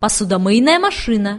посудомыйная машина.